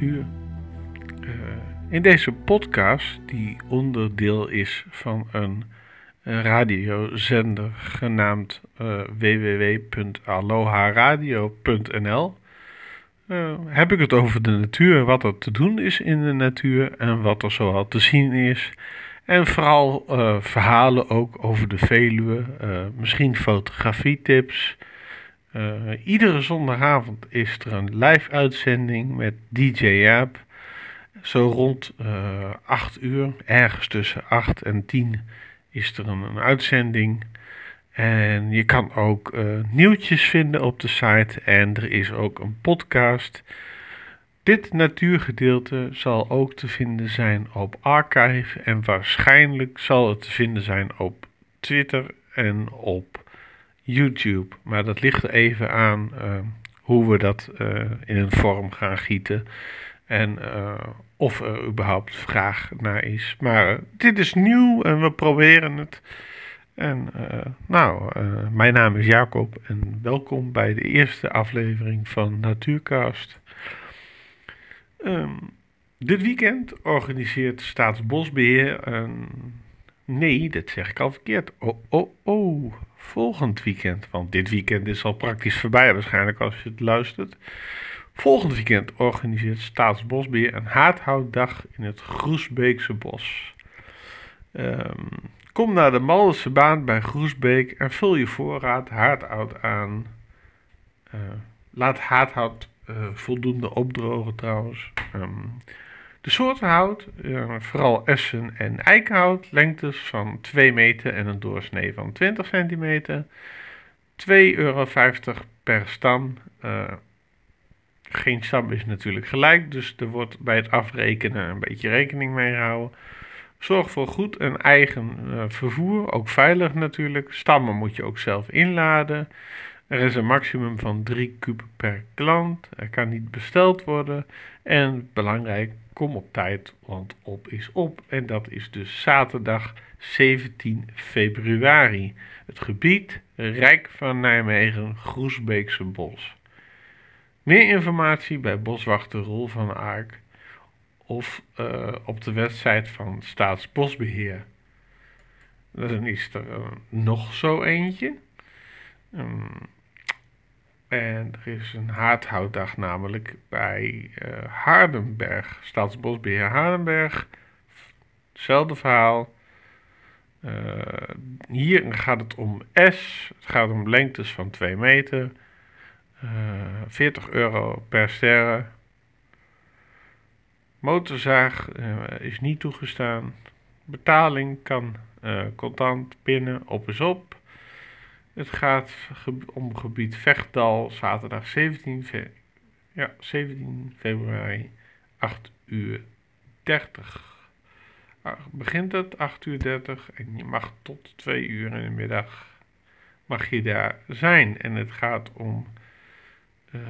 Uh, in deze podcast, die onderdeel is van een radiozender genaamd uh, www.aloharadio.nl, uh, heb ik het over de natuur, wat er te doen is in de natuur en wat er zoal te zien is. En vooral verhalen ook over de Veluwe, misschien fotografietips. Uh, iedere zondagavond is er een live uitzending met DJ Jaap. Zo rond uh, eh, 8 uur, ergens tussen 8 en 10 is er een, uitzending. En je kan ook uh, nieuwtjes vinden op de site en er is ook een podcast. Dit natuurgedeelte zal ook te vinden zijn op Archive en waarschijnlijk zal het te vinden zijn op Twitter en op YouTube. Maar dat ligt er even aan uh, hoe we dat uh, in een vorm gaan gieten. En uh, of er überhaupt vraag naar is. Maar dit is nieuw en we proberen het. En nou, mijn naam is Jacob en welkom bij de eerste aflevering van Natuurcast. Um, dit weekend organiseert Staatsbosbeheer een Nee, dat zeg ik al verkeerd. Oh, oh, oh. Volgend weekend. Want dit weekend is al praktisch voorbij waarschijnlijk als je het luistert. Volgend weekend organiseert Staatsbosbeheer een haardhoutdag in het Groesbeekse bos. Um, kom naar de Maldense baan bij Groesbeek en vul je voorraad haardhout aan. Uh, laat haardhout uh, voldoende opdrogen trouwens. Um, de soorten hout, uh, vooral essen en eikenhout, lengtes van 2 meter en een doorsnee van 20 centimeter. 2,50 euro per stam. Uh, geen stam is natuurlijk gelijk, dus er wordt bij het afrekenen een beetje rekening mee gehouden. Zorg voor goed en eigen uh, vervoer, ook veilig natuurlijk. Stammen moet je ook zelf inladen. Er is een maximum van 3 kub per klant. Er kan niet besteld worden. En belangrijk, kom op tijd, want op is op. En dat is dus zaterdag 17 februari. Het gebied Rijk van Nijmegen, Groesbeekse Bos. Meer informatie bij boswachter Roel van Aak of uh, op de website van Staatsbosbeheer. Dan is er uh, nog zo eentje. Um, en er is een haardhoutdag namelijk bij uh, Hardenberg, Staatsbosbeheer Hardenberg. Hetzelfde verhaal. Uh, hier gaat het om S. Het gaat om lengtes van 2 meter. Uh, 40 euro per sterren. Motorzaag is niet toegestaan. Betaling kan contant pinnen op is op. Het gaat om gebied Vechtdal, zaterdag 17, fe ja, 17 februari, 8 uur 30. begint het 8 uur 30 en je mag tot 2 uur in de middag mag je daar zijn. En het gaat om uh,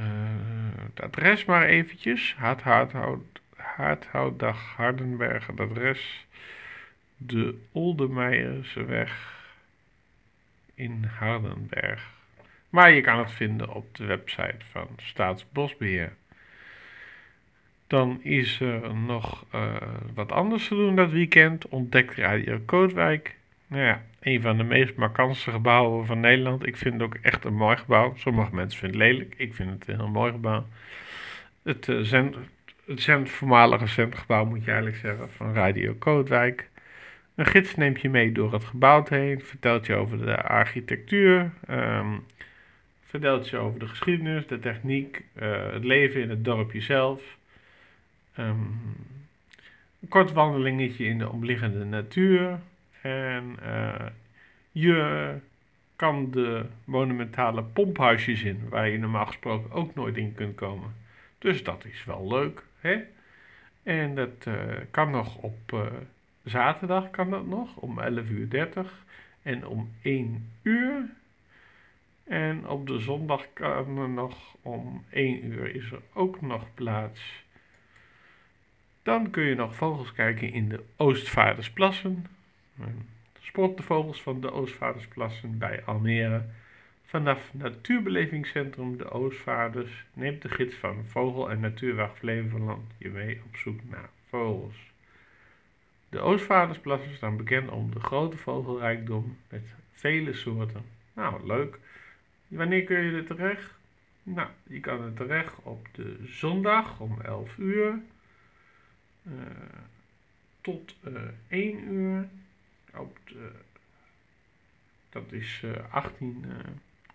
het adres maar eventjes. Haardhoutdag Hardenberg, het adres. De Oldemeijerseweg in Hardenberg. Maar je kan het vinden op de website van Staatsbosbeheer. Dan is er nog uh, wat anders te doen dat weekend. Ontdekt Radio Kootwijk. Nou ja, een van de meest markantste gebouwen van Nederland. Ik vind het ook echt een mooi gebouw. Sommige mensen vinden het lelijk. Ik vind het een heel mooi gebouw. Het, uh, zend, het zend, voormalige zendgebouw moet je eigenlijk zeggen van Radio Kootwijk. Een gids neemt je mee door het gebouw heen, vertelt je over de architectuur, um, vertelt je over de geschiedenis, de techniek, uh, het leven in het dorpje zelf. Um, een kort wandelingetje in de omliggende natuur. En uh, je kan de monumentale pomphuisjes in, waar je normaal gesproken ook nooit in kunt komen. Dus dat is wel leuk. Hè? En dat uh, kan nog op Zaterdag kan dat nog om 11 uur 30 en om 1 uur. En op de zondag kan er nog om 1 uur is er ook nog plaats. Dan kun je nog vogels kijken in de Oostvaardersplassen. Spot de vogels van de Oostvaardersplassen bij Almere Vanaf Natuurbelevingscentrum De Oostvaarders neemt de gids van Vogel- en Natuurwacht Flevoland je mee op zoek naar vogels. De Oostvaardersplassen staan bekend om de grote vogelrijkdom met vele soorten. Nou, leuk. Wanneer kun je er terecht? Nou, je kan er terecht op de zondag om 11 uur uh, tot uh, 1 uur. Op de, dat is uh, 18,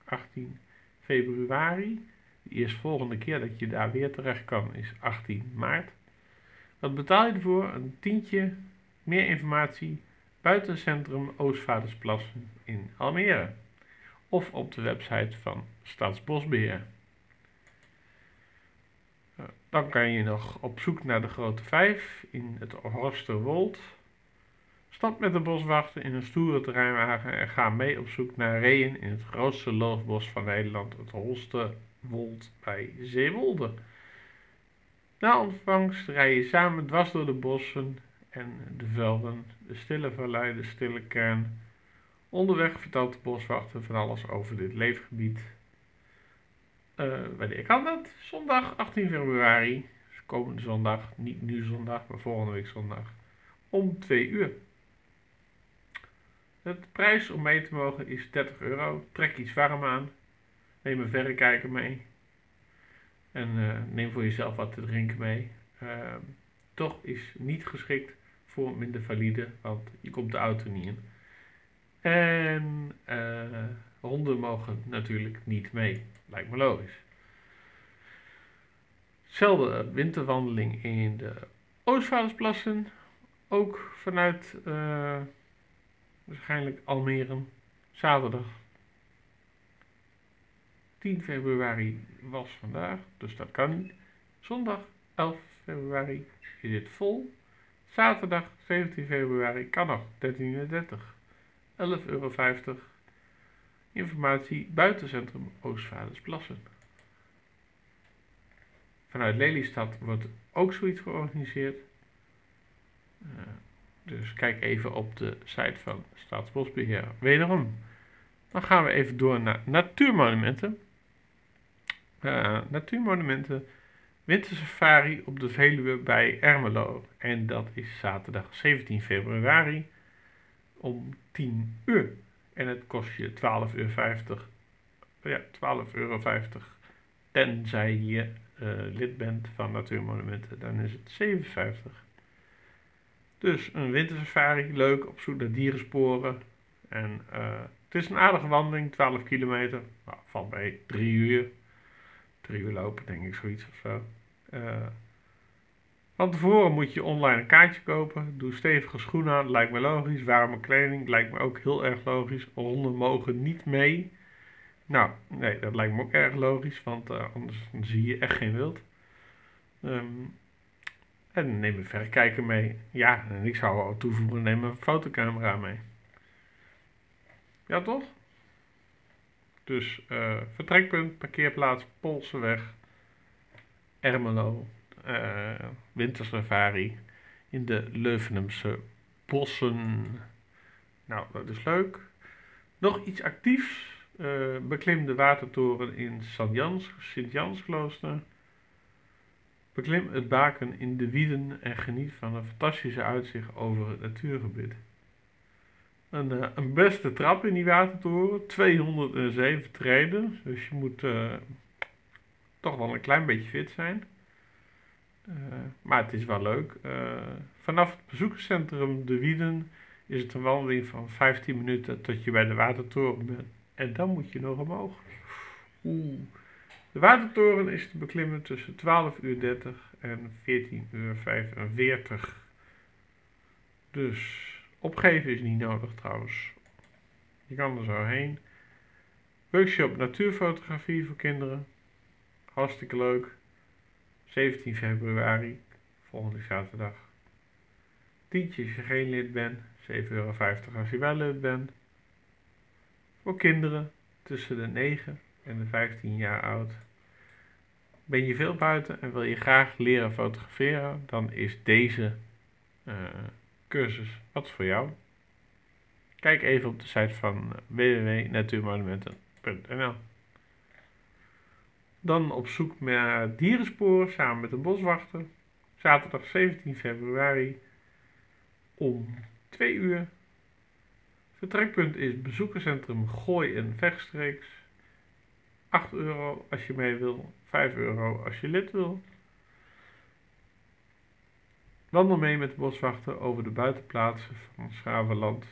18 februari. De eerstvolgende keer dat je daar weer terecht kan is 18 maart. Wat betaal je ervoor? Een tientje. Meer informatie buitencentrum Oostvaardersplassen in Almere. Of op de website van Staatsbosbeheer. Dan kan je nog op zoek naar de grote vijf in het Horsterwold. Stap met de boswachter in een stoere terreinwagen en ga mee op zoek naar reeën in het grootste loofbos van Nederland, het Holsterwold bij Zeewolde. Na ontvangst rij je samen dwars door de bossen en de velden, de stille vallei, de stille kern. Onderweg vertelt de boswachter van alles over dit leefgebied uh, wanneer kan dat? Zondag 18 februari. Dus komende zondag. Niet nu zondag, maar volgende week zondag. Om 2 uur. De prijs om mee te mogen is 30 euro. Trek iets warm aan. Neem een verrekijker mee. En uh, neem voor jezelf wat te drinken mee. Uh, toch is niet geschikt voor minder valide, want je komt de auto niet in. En uh, honden mogen natuurlijk niet mee. Lijkt me logisch. Zelfde winterwandeling in de Oostvaardersplassen. Ook vanuit uh, waarschijnlijk Almere. Zaterdag 10 februari was vandaag, dus dat kan niet. Zondag 11 februari is het vol. Zaterdag 17 februari kan nog 13.30 uur. 11,50 euro. Informatie buitencentrum Oostvaardersplassen. Vanuit Lelystad wordt ook zoiets georganiseerd. Uh, dus kijk even op de site van Staatsbosbeheer. Wederom. Dan gaan we even door naar natuurmonumenten. Uh, natuurmonumenten. Wintersafari op de Veluwe bij Ermelo. En dat is zaterdag 17 februari om 10 uur. En het kost je 12,50 euro. Ja, 12,50 euro. Tenzij je uh, lid bent van Natuurmonumenten, dan is het 7,50. Dus een wintersafari, leuk, op zoek naar dierensporen. En uh, het is een aardige wandeling, 12 kilometer. Valt bij 3 uur. 3 uur lopen, denk ik, zoiets of zo. Uh, van tevoren moet je online een kaartje kopen. Doe stevige schoenen aan, lijkt me logisch. Warme kleding, lijkt me ook heel erg logisch. Honden mogen niet mee. Nou, nee, dat lijkt me ook erg logisch, want uh, anders zie je echt geen wild. Um, en neem een verrekijker mee. Ja, en ik zou al toevoegen, neem een fotocamera mee. Ja, toch? Dus uh, vertrekpunt, parkeerplaats, Polseweg, Ermelo, uh, wintersafari in de Leuvenumse bossen. Nou, dat is leuk. Nog iets actiefs. Uh, beklim de watertoren in Sint-Jansklooster. Beklim het baken in de Wieden en geniet van een fantastische uitzicht over het natuurgebied. Een, uh, een beste trap in die watertoren, 207 treden, dus je moet uh, toch wel een klein beetje fit zijn. maar het is wel leuk. vanaf het bezoekerscentrum De Wieden is het een wandeling van 15 minuten tot je bij de watertoren bent. En dan moet je nog omhoog. Oeh. De watertoren is te beklimmen tussen 12.30 uur en 14.45 uur 45. Dus opgeven is niet nodig trouwens. Je kan er zo heen. Workshop natuurfotografie voor kinderen. Hartstikke leuk. 17 februari, volgende zaterdag. Tientje als je geen lid bent. 7,50 euro als je wel lid bent. Voor kinderen tussen de 9 en de 15 jaar oud. Ben je veel buiten en wil je graag leren fotograferen, dan is deze uh, cursus wat voor jou. Kijk even op de site van www.natuurmonumenten boswachter.nl. Dan op zoek naar dierensporen samen met een boswachter. Zaterdag 17 februari om 2 uur. Vertrekpunt is bezoekerscentrum Gooi en Vechtstreeks. 8 euro als je mee wil, 5 euro als je lid wil. Wandel mee met de boswachter over de buitenplaatsen van Schravenland.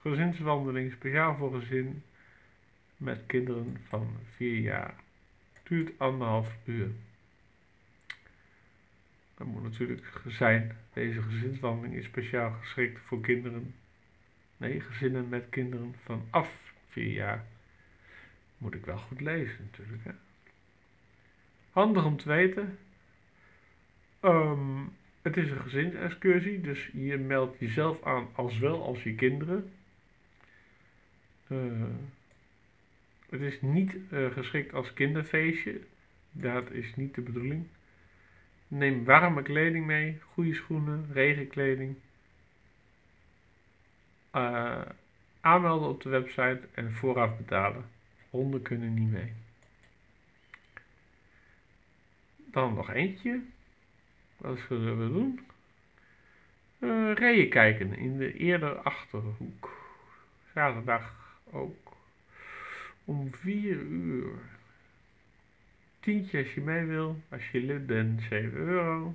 Gezinswandeling speciaal voor gezin met kinderen van 4 jaar. Duurt anderhalf uur. Dat moet natuurlijk zijn. Deze gezinswandeling is speciaal geschikt voor kinderen. Nee, gezinnen met kinderen vanaf 4 jaar. Moet ik wel goed lezen natuurlijk. Hè? Handig om te weten. Um, het is een gezinsexcursie, dus je meldt jezelf aan als wel als je kinderen. Uh, het is niet uh, geschikt als kinderfeestje. Dat is niet de bedoeling. Neem warme kleding mee, goede schoenen, regenkleding. Uh, aanmelden op de website en vooraf betalen. Honden kunnen niet mee. Dan nog eentje. Wat zullen we doen? Uh, kijken in de eerder achterhoek. Zaterdag ook. Om 4 uur. Tientje als je mee wil. Als je lid bent 7 euro.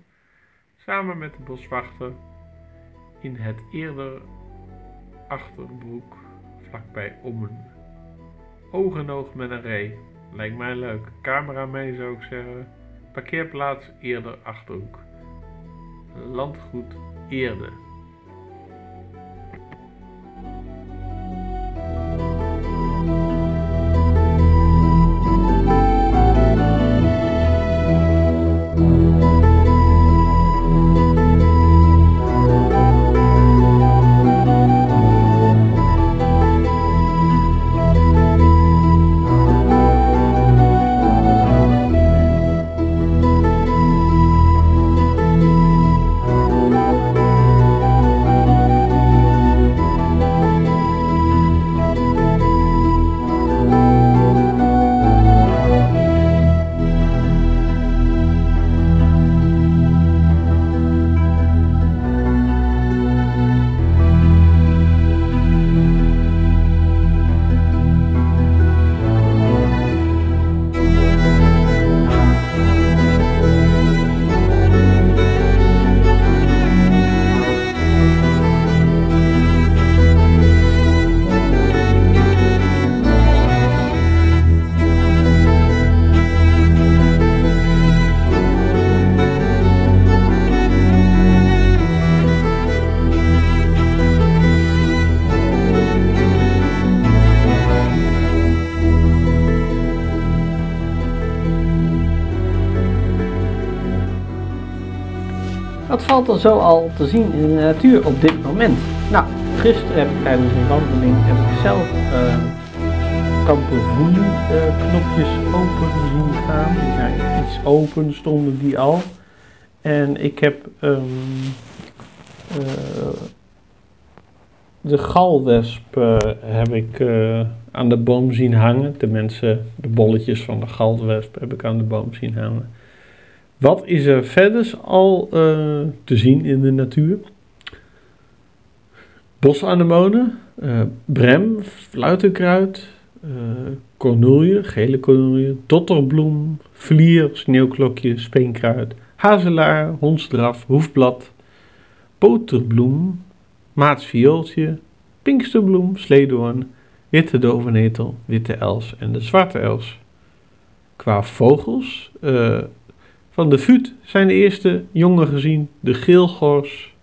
Samen met de boswachter. In het eerder achterbroek. Vlakbij Ommen. Oog en oog met een ree. Lijkt mij leuk. Camera mee zou ik zeggen. Parkeerplaats eerder achterhoek landgoed Eerde. Valt er zo al te zien in de natuur op dit moment? Nou, gisteren heb ik tijdens een wandeling heb ik zelf uh, knopjes open zien gaan. Die zijn iets open, stonden die al. En ik heb um, uh, de galwesp uh, heb ik aan de boom zien hangen. De mensen, de bolletjes van de galwesp heb ik aan de boom zien hangen. Wat is er verder al uh, te zien in de natuur? Bosanemonen, uh, brem, fluitenkruid, uh, gele cornoelje, dotterbloem, vlier, sneeuwklokje, speenkruid, hazelaar, hondsdraf, hoefblad, boterbloem, maatsviooltje, pinksterbloem, sleedoorn, witte dovenetel, witte els en de zwarte els. Qua vogels, van de Vuut zijn de eerste jongen gezien, de geelgors.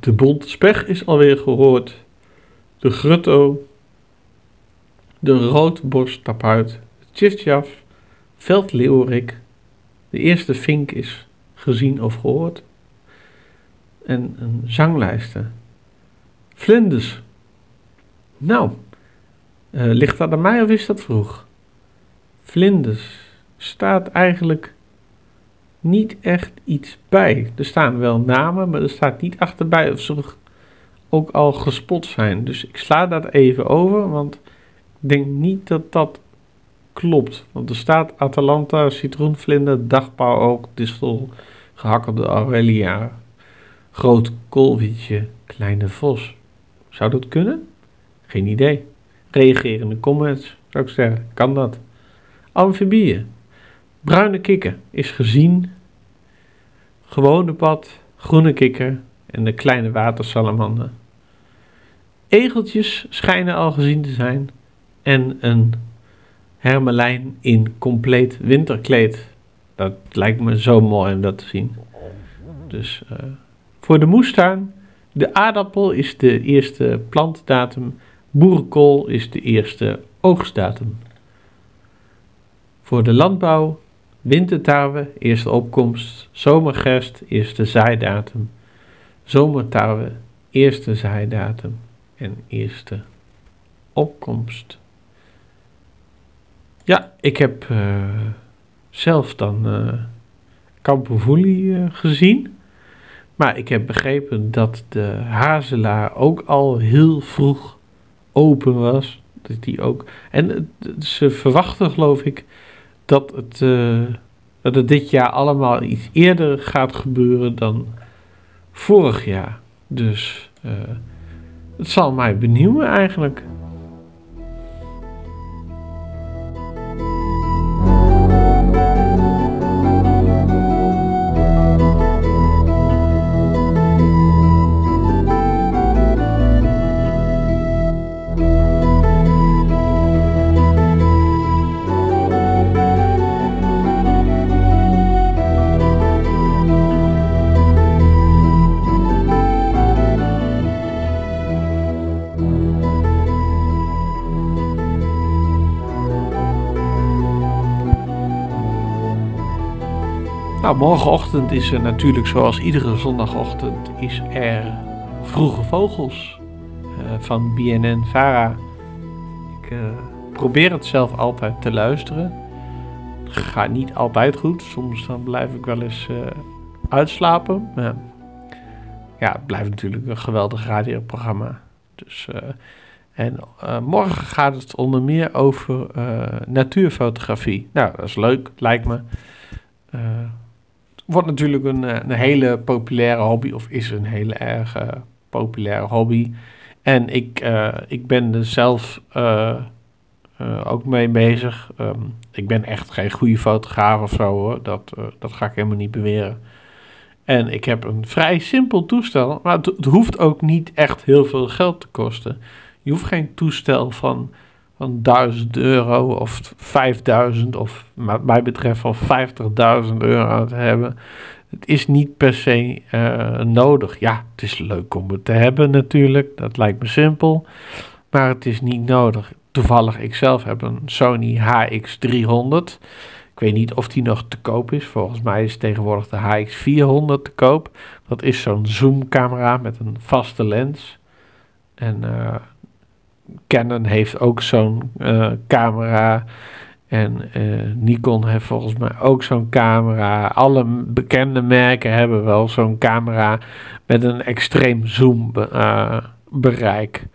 De bonte spech is alweer gehoord, de grutto, de roodborsttapuit, tjiftjaf, veldleeuwerik. De eerste vink is gezien of gehoord. En een zanglijsten. Vlinders. Nou, uh, ligt dat aan mij of is dat vroeg? Vlinders staat eigenlijk niet echt iets bij. Er staan wel namen, maar er staat niet achterbij of ze ook al gespot zijn. Dus ik sla dat even over, want Ik denk niet dat dat klopt. Want er staat Atalanta, citroenvlinder, dagpauwoog, distel, gehakkelde aurelia, groot koolwietje, kleine vos. Zou dat kunnen? Geen idee. Reageer in de comments, zou ik zeggen. Kan dat? Amfibieën. Bruine kikker is gezien. Gewone pad, groene kikker en de kleine watersalamander. Egeltjes schijnen al gezien te zijn. En een hermelijn in compleet winterkleed. Dat lijkt me zo mooi om dat te zien. Dus uh, voor de moestuin, de aardappel is de eerste plantdatum. Boerenkool is de eerste oogstdatum. Voor de landbouw, wintertarwe, eerste opkomst. Zomergerst, eerste zaaidatum. Zomertarwe, eerste zaaidatum en eerste opkomst. Ja, ik heb uh, zelf dan uh, gezien. Maar ik heb begrepen dat de Hazelaar ook al heel vroeg open was. Dat die ook, en ze verwachten geloof ik dat het, dat het dit jaar allemaal iets eerder gaat gebeuren dan vorig jaar. Dus het zal mij benieuwen eigenlijk. Nou, morgenochtend is er natuurlijk zoals iedere zondagochtend is er Vroege Vogels uh, van BNN Vara. Ik uh, probeer het zelf altijd te luisteren. Het gaat niet altijd goed. Soms dan blijf ik wel eens uh, uitslapen. Maar ja, het blijft natuurlijk een geweldig radioprogramma. Dus, en morgen gaat het onder meer over natuurfotografie. Nou, dat is leuk, lijkt me wordt natuurlijk een, eh, een hele populaire hobby, of is een hele erg uh, populaire hobby. En ik, uh, ik ben er zelf ook mee bezig. Um, ik ben echt geen goede fotograaf of zo hoor, dat, dat ga ik helemaal niet beweren. En ik heb een vrij simpel toestel, maar het hoeft ook niet echt heel veel geld te kosten. Je hoeft geen toestel van van 1000 euro of 5000 of wat mij betreft van 50.000 euro te hebben. Het is niet per se uh, nodig. Ja, het is leuk om het te hebben natuurlijk. Dat lijkt me simpel. Maar het is niet nodig. Toevallig, ik zelf heb een Sony HX300. Ik weet niet of die nog te koop is. Volgens mij is tegenwoordig de HX400 te koop. Dat is zo'n zoomcamera met een vaste lens. En uh, Canon heeft ook zo'n uh, camera. En uh, Nikon heeft volgens mij ook zo'n camera. Alle bekende merken hebben wel zo'n camera met een extreem zoom uh, bereik.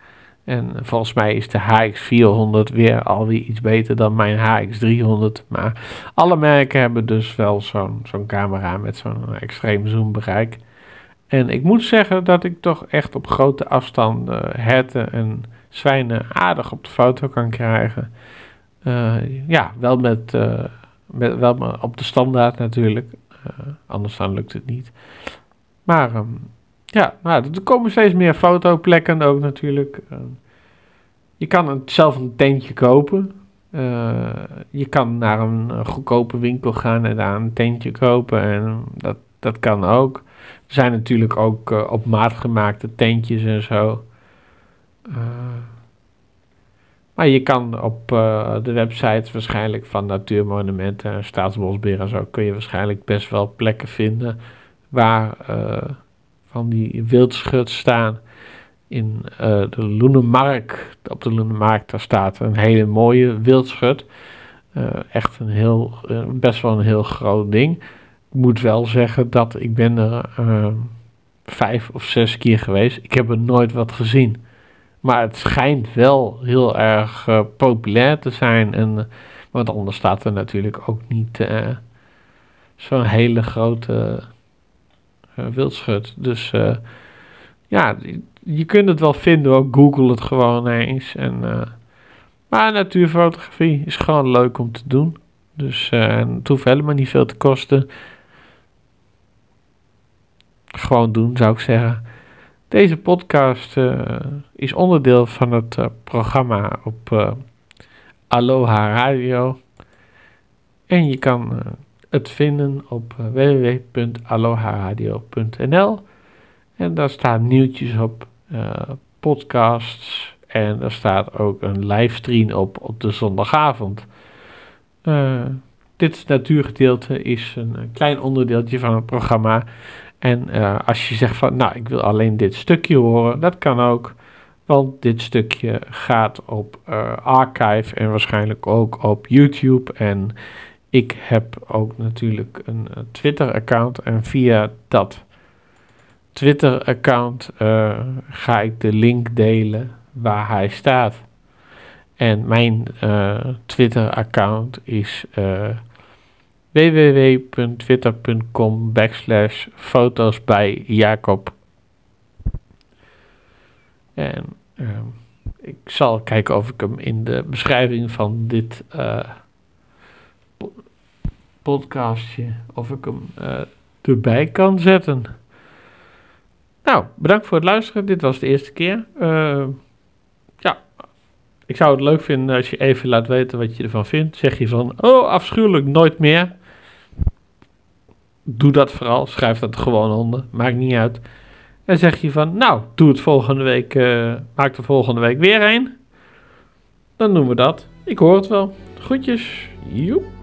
En volgens mij is de HX400 weer alweer iets beter dan mijn HX300. Maar alle merken hebben dus wel zo'n zo'n camera met zo'n extreem zoom bereik. En ik moet zeggen dat ik toch echt op grote afstanden herten en zwijnen aardig op de foto kan krijgen. Uh, ja, wel met, uh, met, wel op de standaard natuurlijk. Uh, anders dan lukt het niet. Maar um, ja, nou, er komen steeds meer fotoplekken ook natuurlijk. je kan zelf een tentje kopen. je kan naar een goedkope winkel gaan en daar een tentje kopen. En dat, dat kan ook. Er zijn natuurlijk ook op maat gemaakte tentjes en zo. Uh, maar je kan op uh, de website waarschijnlijk van Natuurmonumenten en Staatsbosbeheer en zo kun je waarschijnlijk best wel plekken vinden waar uh, van die wildschut staan. In de Loenemark, op de Loenemark, daar staat een hele mooie wildschut. echt een heel, best wel een heel groot ding. Ik moet wel zeggen dat ik ben er vijf of zes keer geweest. Ik heb er nooit wat gezien. Maar het schijnt wel heel erg uh, populair te zijn. En, want anders staat er natuurlijk ook niet uh, zo'n hele grote wildschut. Dus ja, je kunt het wel vinden. Ook Google het gewoon eens. En, maar natuurfotografie is gewoon leuk om te doen. Dus het hoeft helemaal niet veel te kosten. Gewoon doen, zou ik zeggen. Deze podcast uh, is onderdeel van het uh, programma op uh, Aloha Radio. En je kan het vinden op www.aloharadio.nl. En daar staan nieuwtjes op, podcasts en er staat ook een livestream op op de zondagavond. dit natuurgedeelte is een klein onderdeeltje van het programma. En uh, als je zegt van, nou, ik wil alleen dit stukje horen, dat kan ook. Want dit stukje gaat op uh, archive en waarschijnlijk ook op YouTube. En ik heb ook natuurlijk een uh, Twitter-account. En via dat Twitter-account ga ik de link delen waar hij staat. En mijn Twitter-account is www.twitter.com backslash foto's bij Jacob. En uh, ik zal kijken of ik hem in de beschrijving van dit uh, podcastje, of ik hem uh, erbij kan zetten. Nou, bedankt voor het luisteren. Dit was de eerste keer. Ja, ik zou het leuk vinden als je even laat weten wat je ervan vindt. Zeg je van, oh afschuwelijk, nooit meer doe dat vooral. Schrijf dat gewoon onder. Maakt niet uit. En zeg je van, nou, doe het volgende week. Uh, maak er volgende week weer een. Dan doen we dat. Ik hoor het wel. Groetjes. Joep.